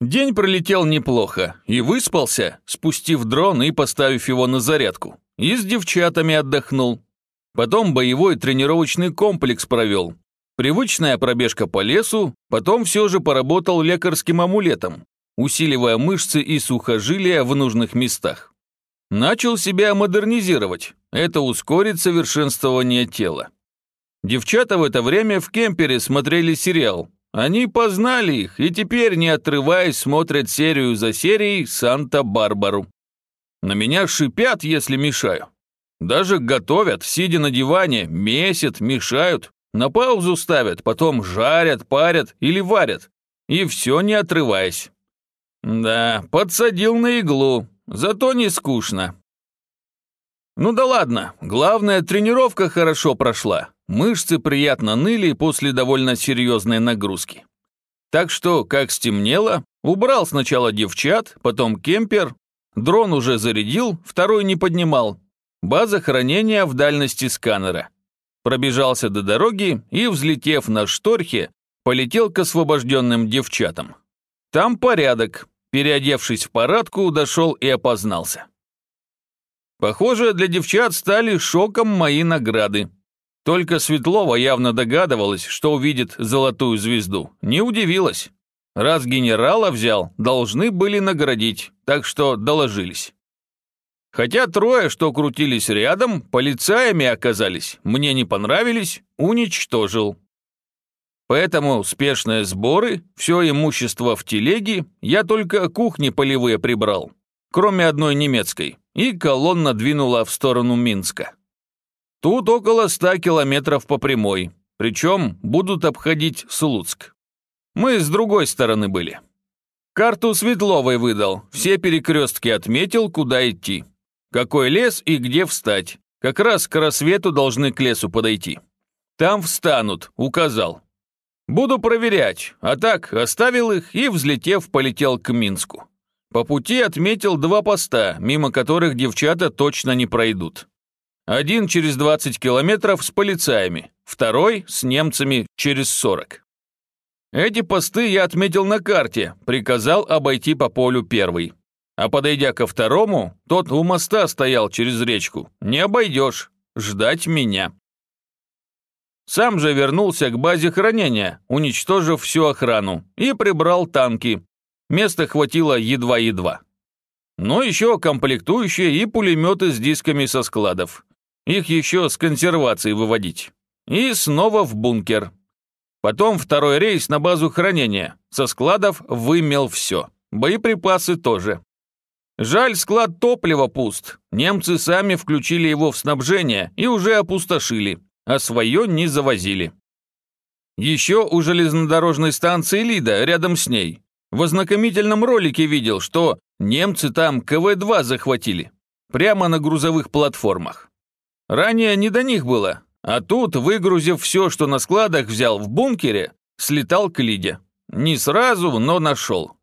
День пролетел неплохо, и выспался, спустив дрон и поставив его на зарядку. И с девчатами отдохнул. Потом боевой тренировочный комплекс провел. Привычная пробежка по лесу, потом все же поработал лекарским амулетом, усиливая мышцы и сухожилия в нужных местах. Начал себя модернизировать, это ускорит совершенствование тела. Девчата в это время в кемпере смотрели сериал. Они познали их и теперь, не отрываясь, смотрят серию за серией «Санта-Барбару». На меня шипят, если мешаю. Даже готовят, сидя на диване, месят, мешают, на паузу ставят, потом жарят, парят или варят. И все не отрываясь. Да, подсадил на иглу, зато не скучно. Ну да ладно, главное, тренировка хорошо прошла. Мышцы приятно ныли после довольно серьезной нагрузки. Так что, как стемнело, убрал сначала девчат, потом кемпер, дрон уже зарядил, второй не поднимал. База хранения в дальности сканера. Пробежался до дороги и, взлетев на шторхе, полетел к освобожденным девчатам. Там порядок. Переодевшись в парадку, дошел и опознался. Похоже, для девчат стали шоком мои награды. Только Светлова явно догадывалась, что увидит золотую звезду. Не удивилась. Раз генерала взял, должны были наградить, так что доложились. Хотя трое, что крутились рядом, полицаями оказались, мне не понравились, уничтожил. Поэтому спешные сборы, все имущество в телеге, я только кухни полевые прибрал, кроме одной немецкой и колонна двинула в сторону Минска. Тут около ста километров по прямой, причем будут обходить Слуцк. Мы с другой стороны были. Карту Светловой выдал, все перекрестки отметил, куда идти. Какой лес и где встать. Как раз к рассвету должны к лесу подойти. Там встанут, указал. Буду проверять, а так оставил их и, взлетев, полетел к Минску. По пути отметил два поста, мимо которых девчата точно не пройдут. Один через 20 километров с полицаями, второй с немцами через 40. Эти посты я отметил на карте, приказал обойти по полю первый. А подойдя ко второму, тот у моста стоял через речку. Не обойдешь, ждать меня. Сам же вернулся к базе хранения, уничтожив всю охрану, и прибрал танки, Места хватило едва-едва. Но еще комплектующие и пулеметы с дисками со складов. Их еще с консервацией выводить. И снова в бункер. Потом второй рейс на базу хранения. Со складов вымел все. Боеприпасы тоже. Жаль, склад топлива пуст. Немцы сами включили его в снабжение и уже опустошили, а свое не завозили. Еще у железнодорожной станции Лида, рядом с ней, в ознакомительном ролике видел, что немцы там КВ-2 захватили. Прямо на грузовых платформах. Ранее не до них было, а тут, выгрузив все, что на складах взял в бункере, слетал к Лиде. Не сразу, но нашел.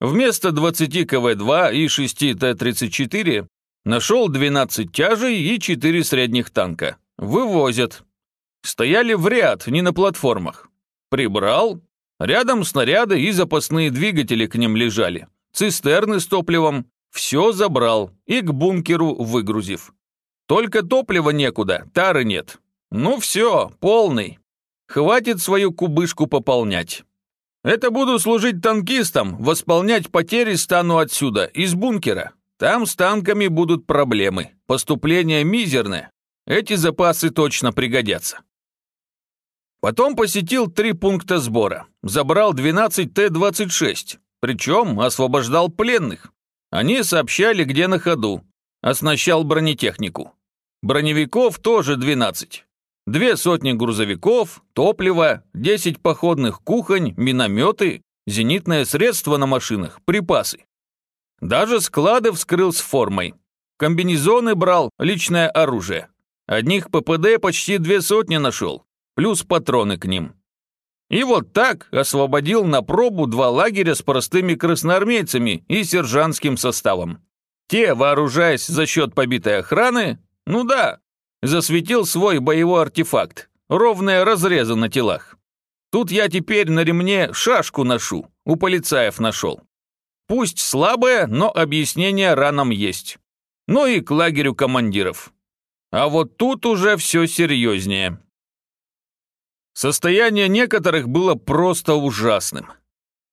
Вместо 20 КВ-2 и 6 Т-34 нашел 12 тяжей и 4 средних танка. Вывозят. Стояли в ряд, не на платформах. Прибрал, Рядом снаряды и запасные двигатели к ним лежали. Цистерны с топливом. Все забрал и к бункеру выгрузив. Только топлива некуда, тары нет. Ну все, полный. Хватит свою кубышку пополнять. Это буду служить танкистам, восполнять потери стану отсюда, из бункера. Там с танками будут проблемы. Поступление мизерное. Эти запасы точно пригодятся. Потом посетил три пункта сбора. Забрал 12 Т-26, причем освобождал пленных. Они сообщали, где на ходу. Оснащал бронетехнику. Броневиков тоже 12. Две сотни грузовиков, топливо, 10 походных кухонь, минометы, зенитное средство на машинах, припасы. Даже склады вскрыл с формой. Комбинезоны брал, личное оружие. Одних ППД почти две сотни нашел плюс патроны к ним. И вот так освободил на пробу два лагеря с простыми красноармейцами и сержантским составом. Те, вооружаясь за счет побитой охраны, ну да, засветил свой боевой артефакт, ровные разрезы на телах. Тут я теперь на ремне шашку ношу, у полицаев нашел. Пусть слабое, но объяснение ранам есть. Ну и к лагерю командиров. А вот тут уже все серьезнее. Состояние некоторых было просто ужасным.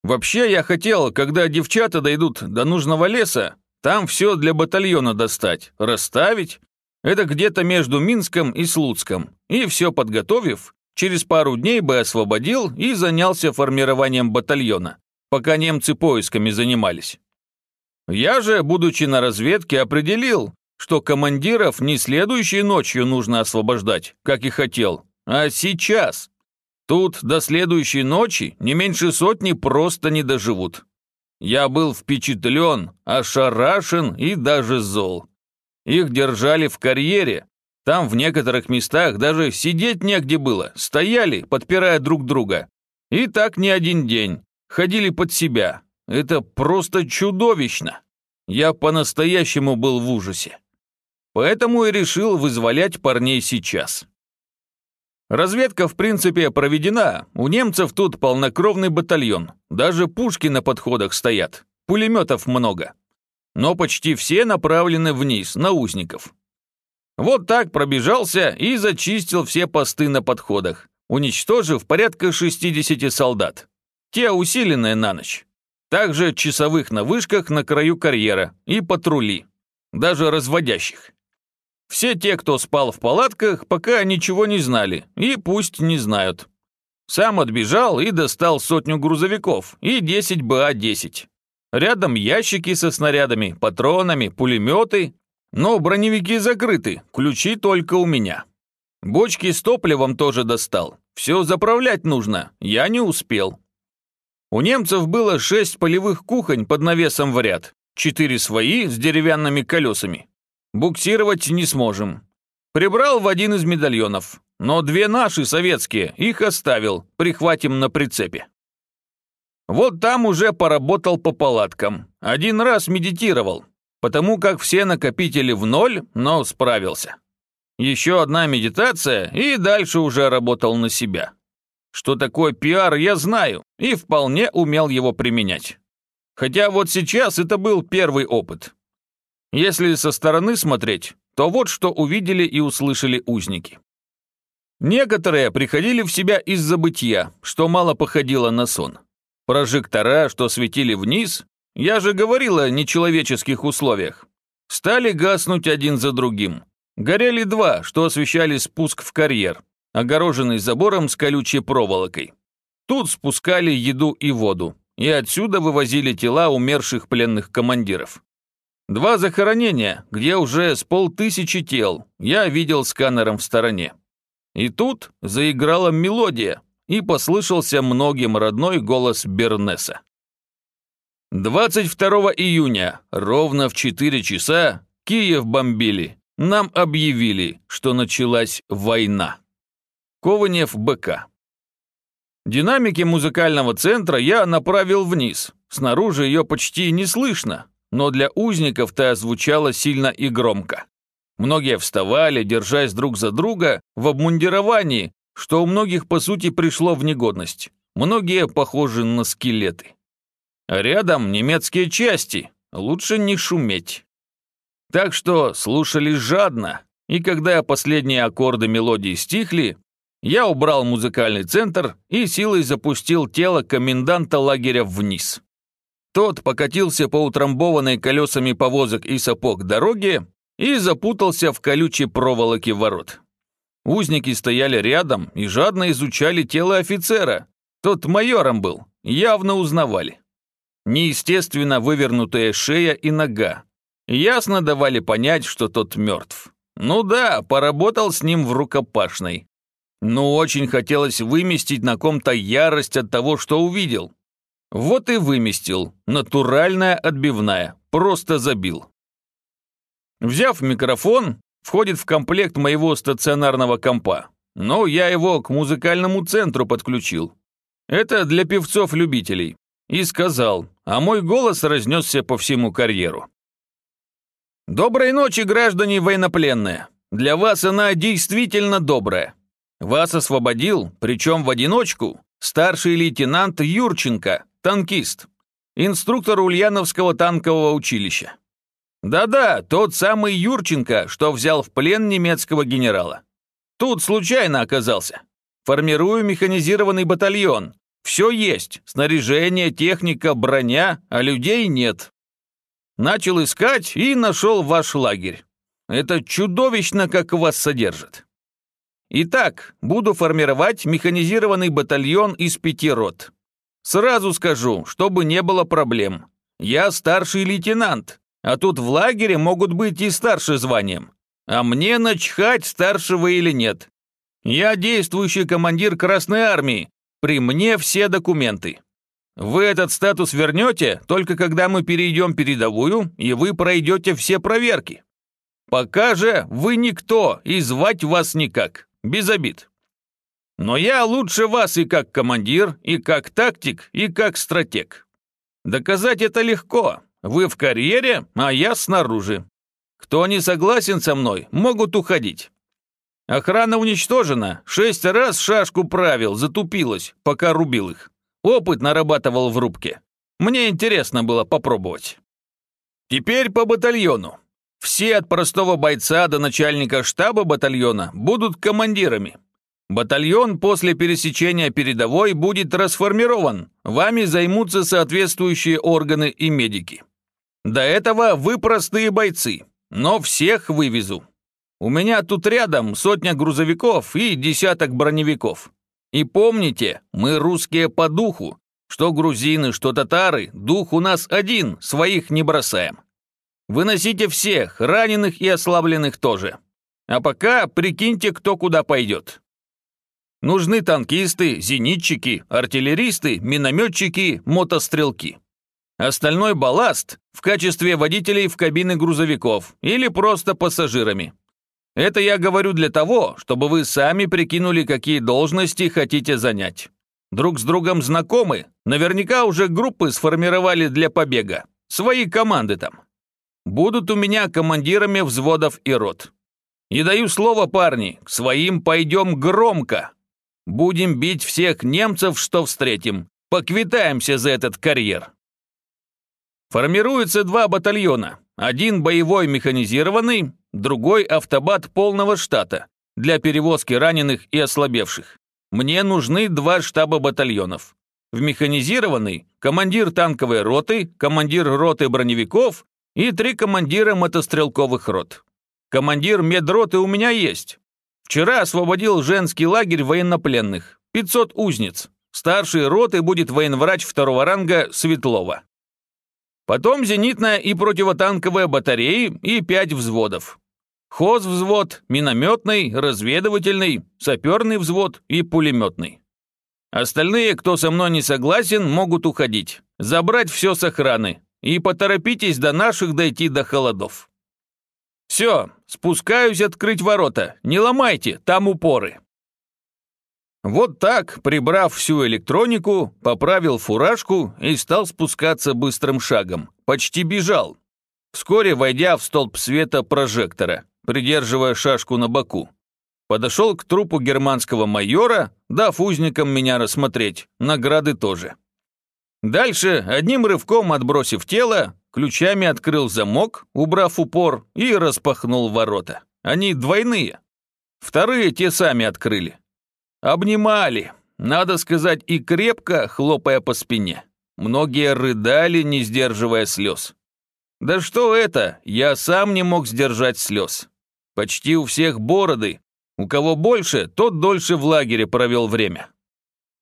Вообще я хотел, когда девчата дойдут до нужного леса, там все для батальона достать, расставить. Это где-то между Минском и Слуцком. И все подготовив, через пару дней бы освободил и занялся формированием батальона, пока немцы поисками занимались. Я же, будучи на разведке, определил, что командиров не следующей ночью нужно освобождать, как и хотел, а сейчас. Тут до следующей ночи не меньше сотни просто не доживут. Я был впечатлен, ошарашен и даже зол. Их держали в карьере. Там в некоторых местах даже сидеть негде было, стояли, подпирая друг друга. И так не один день. Ходили под себя. Это просто чудовищно. Я по-настоящему был в ужасе. Поэтому и решил вызволять парней сейчас. Разведка, в принципе, проведена. У немцев тут полнокровный батальон. Даже пушки на подходах стоят. Пулеметов много. Но почти все направлены вниз, на узников. Вот так пробежался и зачистил все посты на подходах, уничтожив порядка 60 солдат. Те усиленные на ночь. Также часовых на вышках на краю карьера и патрули. Даже разводящих. Все те, кто спал в палатках, пока ничего не знали, и пусть не знают. Сам отбежал и достал сотню грузовиков и 10 БА-10. Рядом ящики со снарядами, патронами, пулеметы, но броневики закрыты, ключи только у меня. Бочки с топливом тоже достал. Все заправлять нужно, я не успел. У немцев было шесть полевых кухонь под навесом в ряд, четыре свои с деревянными колесами, Буксировать не сможем. Прибрал в один из медальонов, но две наши советские, их оставил, прихватим на прицепе. Вот там уже поработал по палаткам. Один раз медитировал, потому как все накопители в ноль, но справился. Еще одна медитация, и дальше уже работал на себя. Что такое пиар, я знаю, и вполне умел его применять. Хотя вот сейчас это был первый опыт. Если со стороны смотреть, то вот что увидели и услышали узники. Некоторые приходили в себя из забытья, что мало походило на сон. Прожектора, что светили вниз, я же говорил о нечеловеческих условиях, стали гаснуть один за другим. Горели два, что освещали спуск в карьер, огороженный забором с колючей проволокой. Тут спускали еду и воду, и отсюда вывозили тела умерших пленных командиров. Два захоронения, где уже с полтысячи тел, я видел сканером в стороне. И тут заиграла мелодия, и послышался многим родной голос Бернеса. 22 июня, ровно в 4 часа, Киев бомбили. Нам объявили, что началась война. Кованев БК. Динамики музыкального центра я направил вниз. Снаружи ее почти не слышно, но для узников-то звучало сильно и громко. Многие вставали, держась друг за друга в обмундировании, что у многих, по сути, пришло в негодность. Многие похожи на скелеты. А рядом немецкие части, лучше не шуметь. Так что слушали жадно, и когда последние аккорды мелодии стихли, я убрал музыкальный центр и силой запустил тело коменданта лагеря вниз. Тот покатился по утрамбованной колесами повозок и сапог дороге и запутался в колючей проволоке ворот. Узники стояли рядом и жадно изучали тело офицера. Тот майором был, явно узнавали. Неестественно вывернутая шея и нога. Ясно давали понять, что тот мертв. Ну да, поработал с ним в рукопашной. Но очень хотелось выместить на ком-то ярость от того, что увидел. Вот и выместил. Натуральная отбивная. Просто забил. Взяв микрофон, входит в комплект моего стационарного компа. Но я его к музыкальному центру подключил. Это для певцов-любителей. И сказал, а мой голос разнесся по всему карьеру. «Доброй ночи, граждане военнопленные. Для вас она действительно добрая. Вас освободил, причем в одиночку, старший лейтенант Юрченко, танкист, инструктор Ульяновского танкового училища. Да-да, тот самый Юрченко, что взял в плен немецкого генерала. Тут случайно оказался. Формирую механизированный батальон. Все есть, снаряжение, техника, броня, а людей нет. Начал искать и нашел ваш лагерь. Это чудовищно, как вас содержат. Итак, буду формировать механизированный батальон из пяти рот. Сразу скажу, чтобы не было проблем. Я старший лейтенант, а тут в лагере могут быть и старше званием. А мне начхать, старшего или нет. Я действующий командир Красной Армии. При мне все документы. Вы этот статус вернете, только когда мы перейдем передовую, и вы пройдете все проверки. Пока же вы никто, и звать вас никак. Без обид. Но я лучше вас и как командир, и как тактик, и как стратег. Доказать это легко. Вы в карьере, а я снаружи. Кто не согласен со мной, могут уходить. Охрана уничтожена, шесть раз шашку правил, затупилась, пока рубил их. Опыт нарабатывал в рубке. Мне интересно было попробовать. Теперь по батальону. Все от простого бойца до начальника штаба батальона будут командирами. Батальон после пересечения передовой будет расформирован. Вами займутся соответствующие органы и медики. До этого вы простые бойцы, но всех вывезу. У меня тут рядом сотня грузовиков и десяток броневиков. И помните, мы русские по духу. Что грузины, что татары, дух у нас один, своих не бросаем. Выносите всех, раненых и ослабленных тоже. А пока прикиньте, кто куда пойдет. Нужны танкисты, зенитчики, артиллеристы, минометчики, мотострелки. Остальной балласт в качестве водителей в кабины грузовиков или просто пассажирами. Это я говорю для того, чтобы вы сами прикинули, какие должности хотите занять. Друг с другом знакомы, наверняка уже группы сформировали для побега. Свои команды там. Будут у меня командирами взводов и рот. И даю слово, парни, к своим пойдем громко. Будем бить всех немцев, что встретим. Поквитаемся за этот карьер. Формируется два батальона. Один боевой механизированный, другой автобат полного штата для перевозки раненых и ослабевших. Мне нужны два штаба батальонов. В механизированный – командир танковой роты, командир роты броневиков и три командира мотострелковых рот. Командир медроты у меня есть. Вчера освободил женский лагерь военнопленных. 500 узниц. Старший роты будет военврач второго ранга Светлова. Потом зенитная и противотанковая батареи и пять взводов. Хозвзвод, минометный, разведывательный, саперный взвод и пулеметный. Остальные, кто со мной не согласен, могут уходить. Забрать все с охраны. И поторопитесь до наших дойти до холодов. Все, спускаюсь открыть ворота. Не ломайте, там упоры. Вот так, прибрав всю электронику, поправил фуражку и стал спускаться быстрым шагом. Почти бежал. Вскоре, войдя в столб света прожектора, придерживая шашку на боку, подошел к трупу германского майора, дав узникам меня рассмотреть, награды тоже. Дальше, одним рывком отбросив тело, ключами открыл замок, убрав упор, и распахнул ворота. Они двойные. Вторые те сами открыли. Обнимали, надо сказать, и крепко, хлопая по спине. Многие рыдали, не сдерживая слез. Да что это, я сам не мог сдержать слез. Почти у всех бороды. У кого больше, тот дольше в лагере провел время.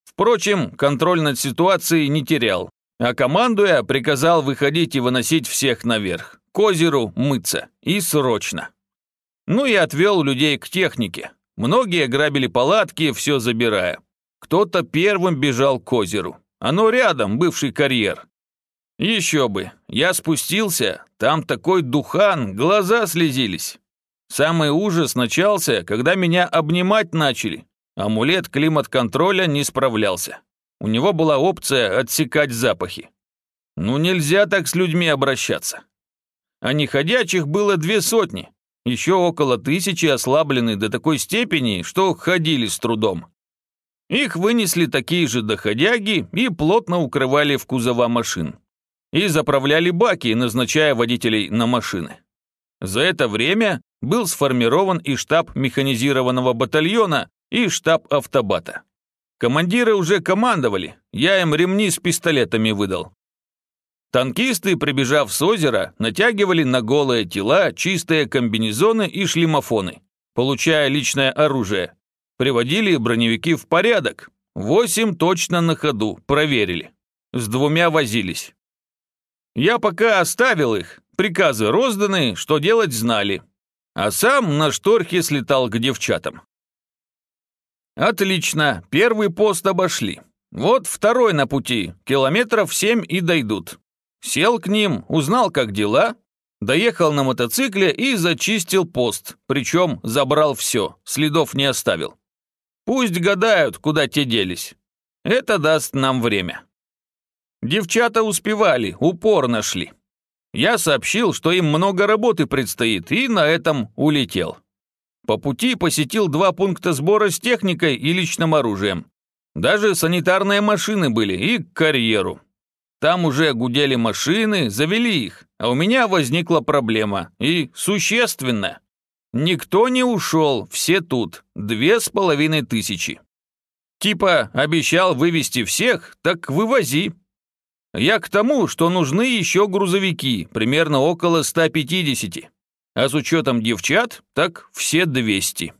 Впрочем, контроль над ситуацией не терял, а командуя приказал выходить и выносить всех наверх, к озеру мыться, и срочно. Ну и отвел людей к технике, Многие грабили палатки, все забирая. Кто-то первым бежал к озеру. Оно рядом, бывший карьер. Еще бы, я спустился, там такой духан, глаза слезились. Самый ужас начался, когда меня обнимать начали. Амулет климат-контроля не справлялся. У него была опция отсекать запахи. Ну нельзя так с людьми обращаться. А неходячих было две сотни. Еще около тысячи ослаблены до такой степени, что ходили с трудом. Их вынесли такие же доходяги и плотно укрывали в кузова машин. И заправляли баки, назначая водителей на машины. За это время был сформирован и штаб механизированного батальона, и штаб автобата. Командиры уже командовали, я им ремни с пистолетами выдал. Танкисты, прибежав с озера, натягивали на голые тела чистые комбинезоны и шлемофоны, получая личное оружие. Приводили броневики в порядок. Восемь точно на ходу, проверили. С двумя возились. Я пока оставил их, приказы розданы, что делать знали. А сам на шторхе слетал к девчатам. Отлично, первый пост обошли. Вот второй на пути, километров семь и дойдут. Сел к ним, узнал, как дела, доехал на мотоцикле и зачистил пост, причем забрал все, следов не оставил. Пусть гадают, куда те делись. Это даст нам время. Девчата успевали, упор нашли. Я сообщил, что им много работы предстоит, и на этом улетел. По пути посетил два пункта сбора с техникой и личным оружием. Даже санитарные машины были и к карьеру. Там уже гудели машины, завели их, а у меня возникла проблема, и существенная. Никто не ушел, все тут, две с половиной тысячи. Типа обещал вывести всех, так вывози. Я к тому, что нужны еще грузовики, примерно около 150. А с учетом девчат, так все 200.